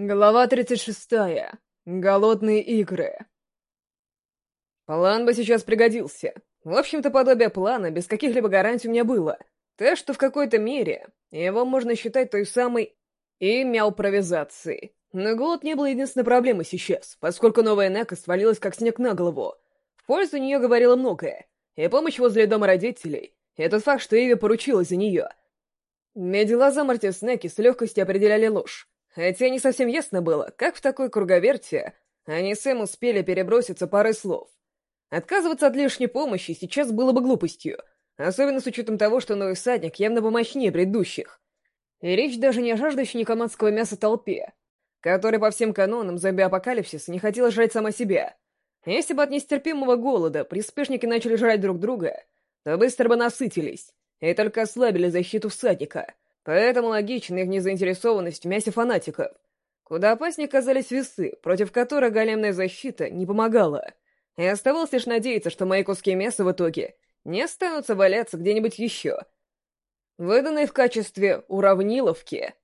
Глава 36. Голодные игры. План бы сейчас пригодился. В общем-то, подобие плана без каких-либо гарантий у меня было. Так что в какой-то мере его можно считать той самой имялпровизацией. Но голод не был единственной проблемой сейчас, поскольку новая Нека свалилась как снег на голову. В пользу нее говорило многое. И помощь возле дома родителей, и тот факт, что Иви поручилась за нее. Медила за Мартис Неки с легкостью определяли ложь. Хотя не совсем ясно было, как в такой круговерте они с Эм успели переброситься парой слов. Отказываться от лишней помощи сейчас было бы глупостью, особенно с учетом того, что новый всадник явно помощнее предыдущих. И речь даже не о жаждущей никоманского мяса толпе, которая по всем канонам зомби-апокалипсиса не хотела жрать сама себя. Если бы от нестерпимого голода приспешники начали жрать друг друга, то быстро бы насытились и только ослабили защиту всадника — Поэтому логична их незаинтересованность в мясе фанатиков. Куда опаснее казались весы, против которых големная защита не помогала. И оставалось лишь надеяться, что мои куски мяса в итоге не останутся валяться где-нибудь еще. Выданные в качестве уравниловки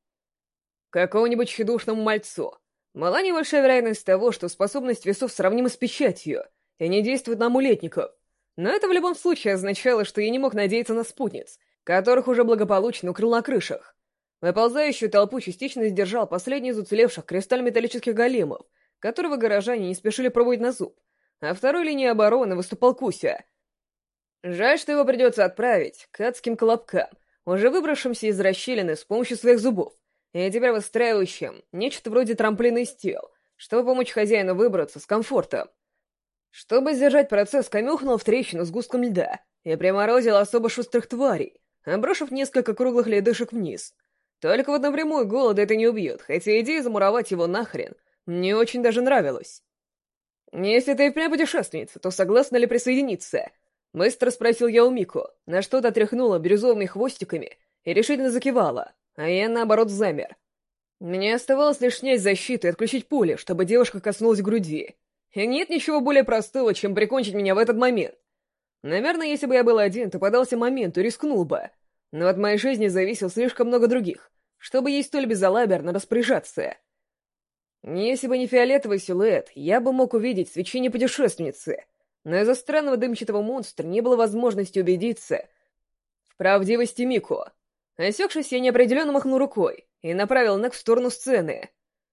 какому-нибудь тщедушному мальцу. Мала небольшая вероятность того, что способность весов сравнима с печатью и не действует на амулетников. Но это в любом случае означало, что я не мог надеяться на спутниц — которых уже благополучно укрыл на крышах. Выползающую толпу частично сдержал последний из уцелевших кристалл-металлических големов, которого горожане не спешили пробовать на зуб, а второй линии обороны выступал Куся. Жаль, что его придется отправить к адским колобкам, уже выбравшимся из расщелины с помощью своих зубов, и теперь выстраивающим нечто вроде трамплина из тел, чтобы помочь хозяину выбраться с комфортом. Чтобы сдержать процесс, камюхнул в трещину с густком льда и приморозил особо шустрых тварей, обрушив несколько круглых ледышек вниз. Только вот напрямую голода это не убьет, хотя идея замуровать его нахрен мне очень даже нравилась. «Если ты впрямь путешественница, то согласна ли присоединиться?» Быстро спросил я у Мику, на что-то отряхнула бирюзовыми хвостиками и решительно закивала, а я, наоборот, замер. Мне оставалось лишь снять защиту и отключить пули, чтобы девушка коснулась груди. И нет ничего более простого, чем прикончить меня в этот момент. Наверное, если бы я был один, то подался моменту и рискнул бы. Но от моей жизни зависел слишком много других, чтобы ей столь безалаберно распоряжаться. Если бы не фиолетовый силуэт, я бы мог увидеть свечение путешественницы, но из-за странного дымчатого монстра не было возможности убедиться в правдивости Мико. Осекшись, я неопределенно махнул рукой и направил Нек в сторону сцены.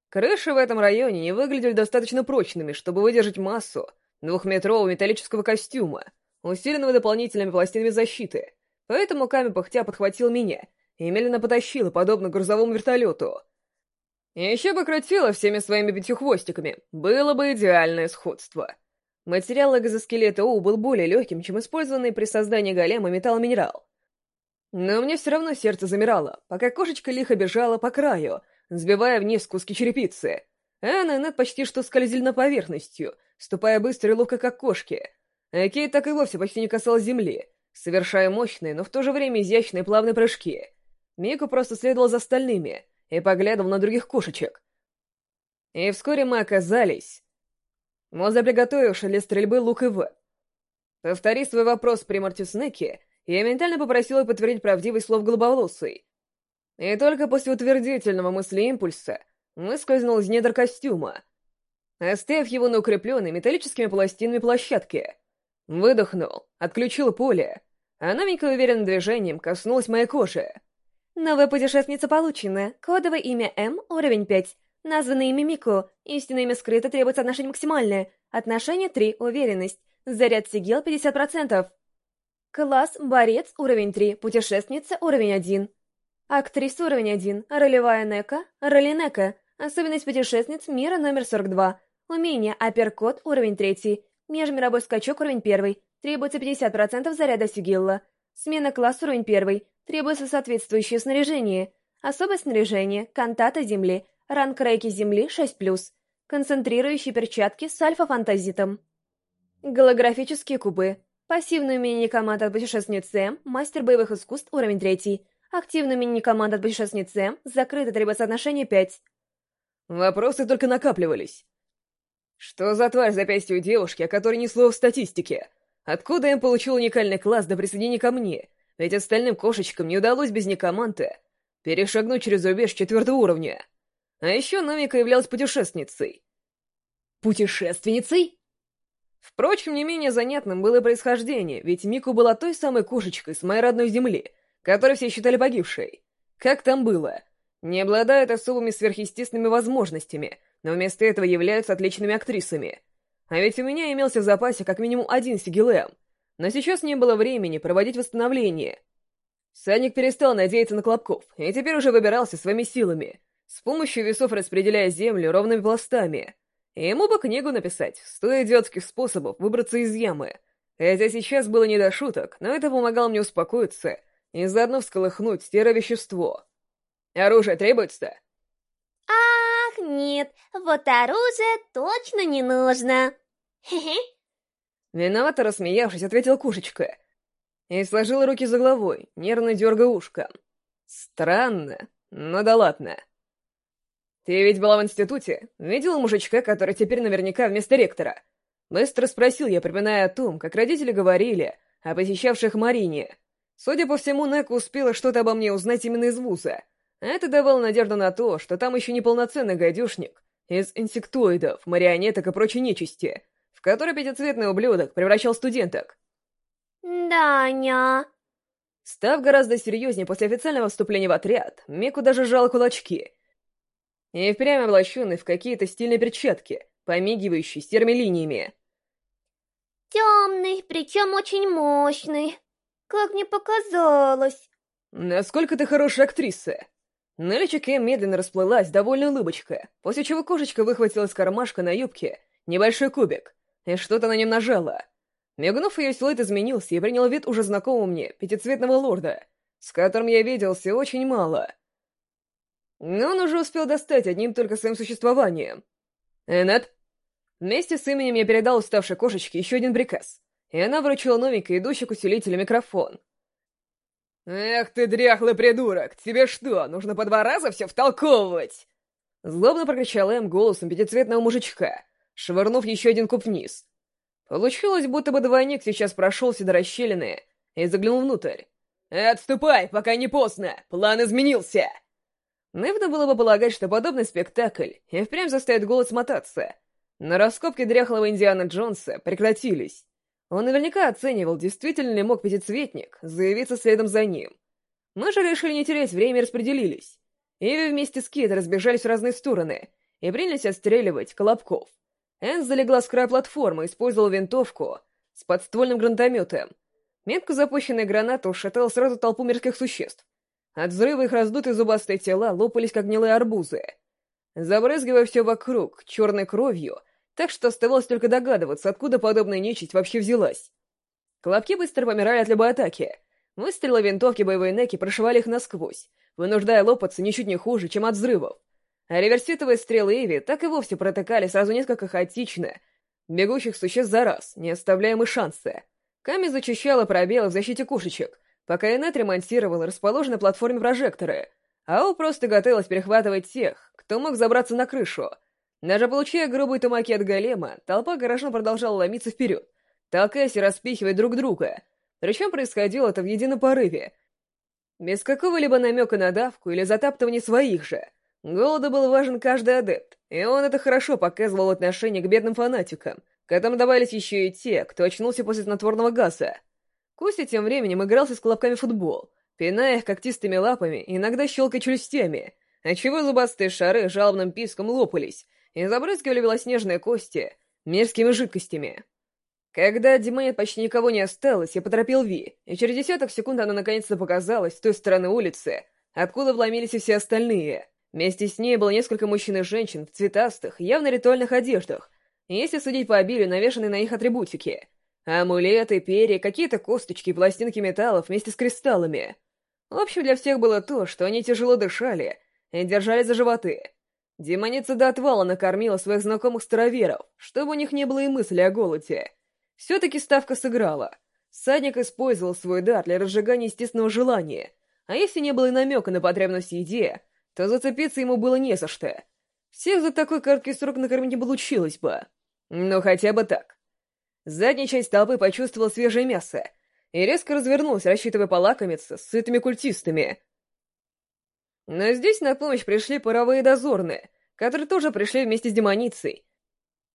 Крыши в этом районе не выглядели достаточно прочными, чтобы выдержать массу двухметрового металлического костюма — усиленного дополнительными пластинами защиты, поэтому Ками пыхтя подхватил меня и медленно потащила, подобно грузовому вертолету. Еще бы крутила всеми своими пятью хвостиками, было бы идеальное сходство. Материал экзоскелета У был более легким, чем использованный при создании голема металломинерал. Но мне все равно сердце замирало, пока кошечка лихо бежала по краю, сбивая вниз куски черепицы. Анна и Нед почти что скользили на поверхностью, ступая быстро и ловко, как кошки — а так и вовсе почти не касалась земли, совершая мощные, но в то же время изящные плавные прыжки. Мику просто следовал за остальными и поглядывал на других кошечек. И вскоре мы оказались возле приготовившей для стрельбы лук и в. Повтори свой вопрос при Мартиснеке, я ментально попросила подтвердить правдивый слов голубоволосый. И только после утвердительного мысли-импульса выскользнул из недр костюма, оставив его на укрепленной металлическими пластинами площадке — Выдохнул, отключил поле, а новенькая уверенным движением коснулась моей кожи. Новая путешественница получена. Кодовое имя М, уровень 5. Названное имя Мико. Истинное имя скрыто, требуется отношение максимальное. Отношение 3, уверенность. Заряд сигил 50%. Класс Борец, уровень 3. Путешественница, уровень 1. Актриса, уровень 1. Ролевая Нека, роли Нека. Особенность путешественниц мира номер 42. Умение Апперкот, уровень 3. Межмировой скачок уровень 1. Требуется 50% заряда сигилла. Смена класса уровень 1. Требуется соответствующее снаряжение. Особое снаряжение. Кантата земли. Ранг рейки земли 6+. Концентрирующие перчатки с альфа-фантазитом. Голографические кубы. Пассивное умение команд от путешественницы М. Мастер боевых искусств уровень 3. Активное умение команд от путешественницы М. Закрыто требуется отношение 5. Вопросы только накапливались. Что за тварь запястье у девушки, о которой ни слова в статистике? Откуда им получил уникальный класс до присоединения ко мне? Ведь остальным кошечкам не удалось без некоманты перешагнуть через рубеж четвертого уровня. А еще Номика являлась путешественницей. Путешественницей? Впрочем, не менее занятным было происхождение, ведь Мику была той самой кошечкой с моей родной земли, которую все считали погибшей. Как там было? Не обладают особыми сверхъестественными возможностями, но вместо этого являются отличными актрисами. А ведь у меня имелся в запасе как минимум один Сигилэм, но сейчас не было времени проводить восстановление. Саник перестал надеяться на Клопков и теперь уже выбирался своими силами, с помощью весов распределяя землю ровными пластами — Ему бы книгу написать, сто идиотских способов выбраться из ямы. Хотя сейчас было не до шуток, но это помогало мне успокоиться и заодно всколыхнуть стеровещество. Оружие требуется? Ах, нет, вот оружие точно не нужно. Хе-хе. Виновато рассмеявшись, ответил Кушечка. И сложил руки за головой, нервно дергая ушко. Странно, но да ладно. «Ты ведь была в институте? Видела мужичка, который теперь наверняка вместо ректора?» Быстро спросил я, припоминая о том, как родители говорили о посещавших Марине. Судя по всему, Нека успела что-то обо мне узнать именно из вуза. Это давало надежду на то, что там еще не полноценный гадюшник из инсектоидов, марионеток и прочей нечисти, в который пятицветный ублюдок превращал студенток. «Даня...» Став гораздо серьезнее после официального вступления в отряд, Мику даже сжал кулачки — и впрямь облаченный в какие-то стильные перчатки, помигивающие серыми линиями. «Темный, причем очень мощный, как мне показалось». «Насколько ты хорошая актриса!» На личике медленно расплылась довольно улыбочка, после чего кошечка выхватила из кармашка на юбке небольшой кубик и что-то на нем нажала. Мигнув, ее силуэт изменился и принял вид уже знакомого мне, пятицветного лорда, с которым я виделся очень мало — но он уже успел достать одним только своим существованием. Энет? Вместе с именем я передал уставшей кошечке еще один приказ, и она вручила новенькой идущий к усилителю микрофон. «Эх ты, дряхлый придурок! Тебе что, нужно по два раза все втолковывать?» Злобно прокричал Эм голосом пятицветного мужичка, швырнув еще один куб вниз. Получилось, будто бы двойник сейчас прошелся до расщелины и заглянул внутрь. «Отступай, пока не поздно! План изменился!» Наивно было бы полагать, что подобный спектакль и впрямь заставит голос мотаться. Но раскопки дряхлого Индиана Джонса прекратились. Он наверняка оценивал, действительно ли мог пятицветник заявиться следом за ним. Мы же решили не терять время и распределились. Иви вместе с Кит разбежались в разные стороны и принялись отстреливать Колобков. Энн залегла с края платформы использовала винтовку с подствольным гранатометом. Метко запущенная граната ушатала сразу толпу мирских существ, от взрыва их раздутые зубастые тела лопались, как гнилые арбузы. Забрызгивая все вокруг черной кровью, так что оставалось только догадываться, откуда подобная нечисть вообще взялась. Колобки быстро помирали от любой атаки. Выстрелы винтовки боевой неки прошивали их насквозь, вынуждая лопаться ничуть не хуже, чем от взрывов. А реверситовые стрелы Эви так и вовсе протыкали сразу несколько хаотично бегущих существ за раз, не оставляя им шанса. Ками зачищала пробелы в защите кошечек, пока Инет ремонтировал расположенные на платформе прожекторы, а О просто готовилась перехватывать тех, кто мог забраться на крышу. Даже получая грубые тумаки от голема, толпа горожан продолжала ломиться вперед, толкаясь и распихивая друг друга. Причем происходило это в едином порыве, без какого-либо намека на давку или затаптывания своих же. Голоду был важен каждый адепт, и он это хорошо показывал в отношении к бедным фанатикам, к этому добавились еще и те, кто очнулся после снотворного газа. Костя тем временем игрался с колобками футбол, пиная их когтистыми лапами иногда щелкая челюстями, отчего зубастые шары жалобным писком лопались и забрызгивали белоснежные кости мерзкими жидкостями. Когда Димонет почти никого не осталось, я поторопил Ви, и через десяток секунд она наконец-то показалась с той стороны улицы, откуда вломились и все остальные. Вместе с ней было несколько мужчин и женщин в цветастых, явно ритуальных одеждах, если судить по обилию навешанной на их атрибутики — Амулеты, перья, какие-то косточки пластинки металлов вместе с кристаллами. В общем, для всех было то, что они тяжело дышали и держали за животы. Демоница до отвала накормила своих знакомых староверов, чтобы у них не было и мысли о голоде. Все-таки ставка сыграла. Садник использовал свой дар для разжигания естественного желания, а если не было и намека на потребность в еде, то зацепиться ему было не за что. Всех за такой короткий срок накормить не получилось бы. Но хотя бы так. Задняя часть толпы почувствовала свежее мясо и резко развернулась, рассчитывая полакомиться с сытыми культистами. Но здесь на помощь пришли паровые дозорные, которые тоже пришли вместе с демоницей,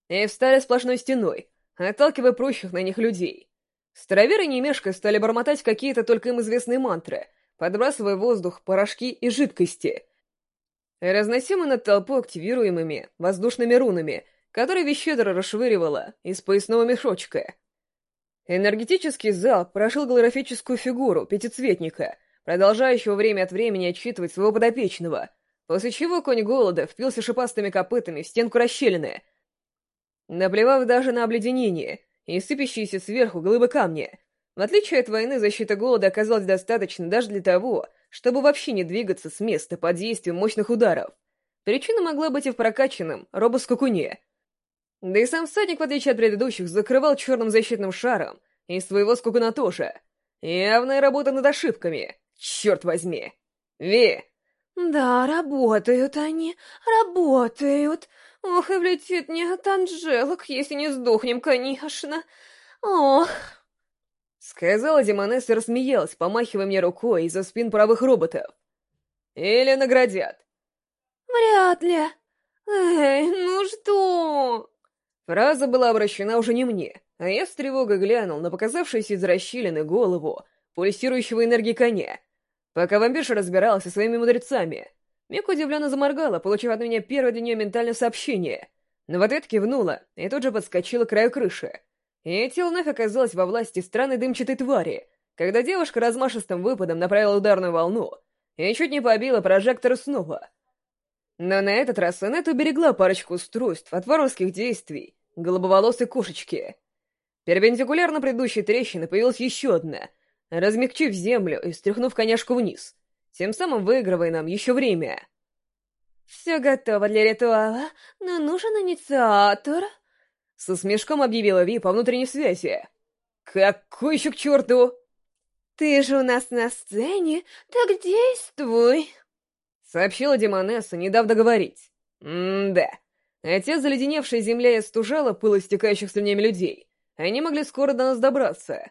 и встали сплошной стеной, отталкивая прущих на них людей. Староверы немешко стали бормотать какие-то только им известные мантры, подбрасывая воздух порошки и жидкости, разносимые над толпой активируемыми воздушными рунами, которые Вещедра расшвыривала из поясного мешочка. Энергетический зал прошил голографическую фигуру пятицветника, продолжающего время от времени отчитывать своего подопечного, после чего конь голода впился шипастыми копытами в стенку расщелины, наплевав даже на обледенение и сыпящиеся сверху глыбы камня. В отличие от войны, защита голода оказалась достаточно даже для того, чтобы вообще не двигаться с места под действием мощных ударов. Причина могла быть и в прокачанном робоскакуне. Да и сам всадник, в отличие от предыдущих, закрывал черным защитным шаром и своего скакуна тоже. Явная работа над ошибками. Черт возьми. Ви! Да, работают они, работают. Ох, и влетит не от Анжелок, если не сдохнем, конечно. Ох. Сказала Демонесса и рассмеялась, помахивая мне рукой из-за спин правых роботов. Или наградят. Вряд ли. Эй, ну что? Фраза была обращена уже не мне, а я с тревогой глянул на показавшуюся из расщелины голову пульсирующего энергии коня, пока вампирша разбиралась со своими мудрецами. Мик удивленно заморгала, получив от меня первое для нее ментальное сообщение, но в ответ кивнула и тут же подскочила к краю крыши. И тело вновь оказалось во власти странной дымчатой твари, когда девушка размашистым выпадом направила ударную волну и чуть не побила прожектор снова. Но на этот раз Аннет уберегла парочку устройств от воровских действий голубоволосой кошечки. Перпендикулярно предыдущей трещины появилась еще одна, размягчив землю и стряхнув коняшку вниз — тем самым выигрывая нам еще время. «Все готово для ритуала, но нужен инициатор», — со смешком объявила Ви по внутренней связи. «Какой еще к черту?» «Ты же у нас на сцене, так действуй!» Сообщила Демонесса, не дав договорить. «М-да. Отец заледеневшая земля и стужала пыл истекающих слюнями людей. Они могли скоро до нас добраться.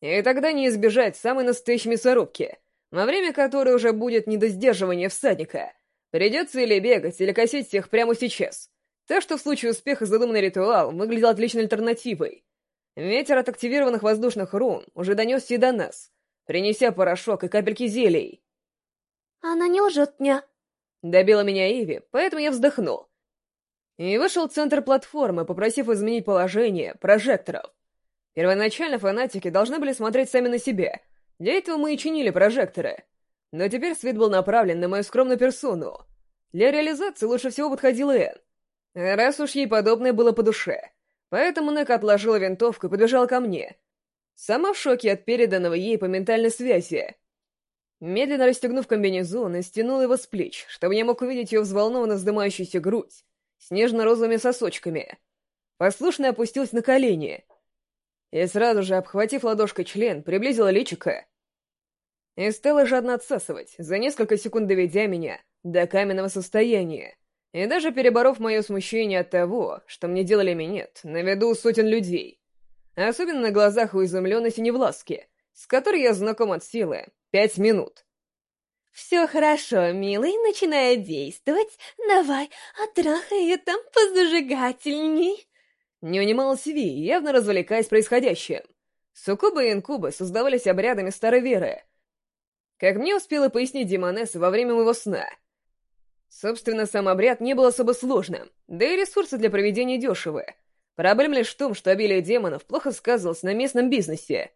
И тогда не избежать самой настоящей мясорубки — во время которой уже будет не до сдерживания всадника. Придется или бегать, или косить всех прямо сейчас. Так что в случае успеха задуманный ритуал выглядел отличной альтернативой. Ветер от активированных воздушных рун уже донесся и до нас, принеся порошок и капельки зелий. «Она не лжет мне», — добила меня Иви, поэтому я вздохнул. И вышел в центр платформы, попросив изменить положение прожекторов. Первоначально фанатики должны были смотреть сами на себя — для этого мы и чинили прожекторы. Но теперь свет был направлен на мою скромную персону. Для реализации лучше всего подходила Энн. Раз уж ей подобное было по душе. Поэтому Нека отложила винтовку и подбежала ко мне. Сама в шоке от переданного ей по ментальной связи. Медленно расстегнув комбинезон и стянула его с плеч, чтобы я мог увидеть ее взволнованно вздымающуюся грудь с нежно-розовыми сосочками. Послушно опустилась на колени и сразу же, обхватив ладошкой член, приблизила личико и стала жадно отсасывать, за несколько секунд доведя меня до каменного состояния, и даже переборов мое смущение от того, что мне делали минет на виду сотен людей, особенно на глазах у изумленной синевласки, с которой я знаком от силы пять минут. «Все хорошо, милый, начинай действовать. Давай, оттрахай ее там позажигательней». Не унималась Ви, явно развлекаясь происходящим. Суккубы и инкубы создавались обрядами старой веры. Как мне успела пояснить Демонесса во время моего сна. Собственно, сам обряд не был особо сложным, да и ресурсы для проведения дешевые. Проблема лишь в том, что обилие демонов плохо сказывалось на местном бизнесе.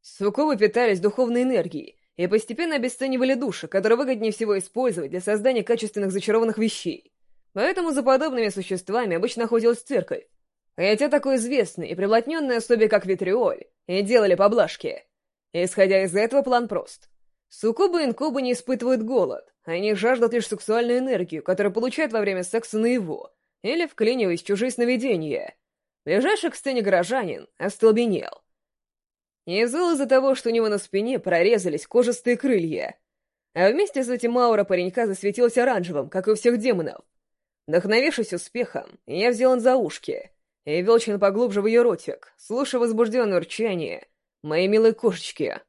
Суккубы питались духовной энергией и постепенно обесценивали души, которые выгоднее всего использовать для создания качественных зачарованных вещей. Поэтому за подобными существами обычно охотилась церковь, Хотя такой известный и приблотненный особе, как Витриоль, и делали поблажки. Исходя из этого, план прост. Суккубы и инкубы не испытывают голод, они жаждут лишь сексуальную энергию, которую получают во время секса наяву, или вклиниваясь в чужие сновидения. Ближайший к сцене горожанин остолбенел. И зол из-за того, что у него на спине прорезались кожистые крылья. А вместе с этим аура паренька засветилась оранжевым, как и у всех демонов. Вдохновившись успехом, я взял он за ушки — и Велчин поглубже в ее ротик, слушая возбужденное урчание моей милой кошечки.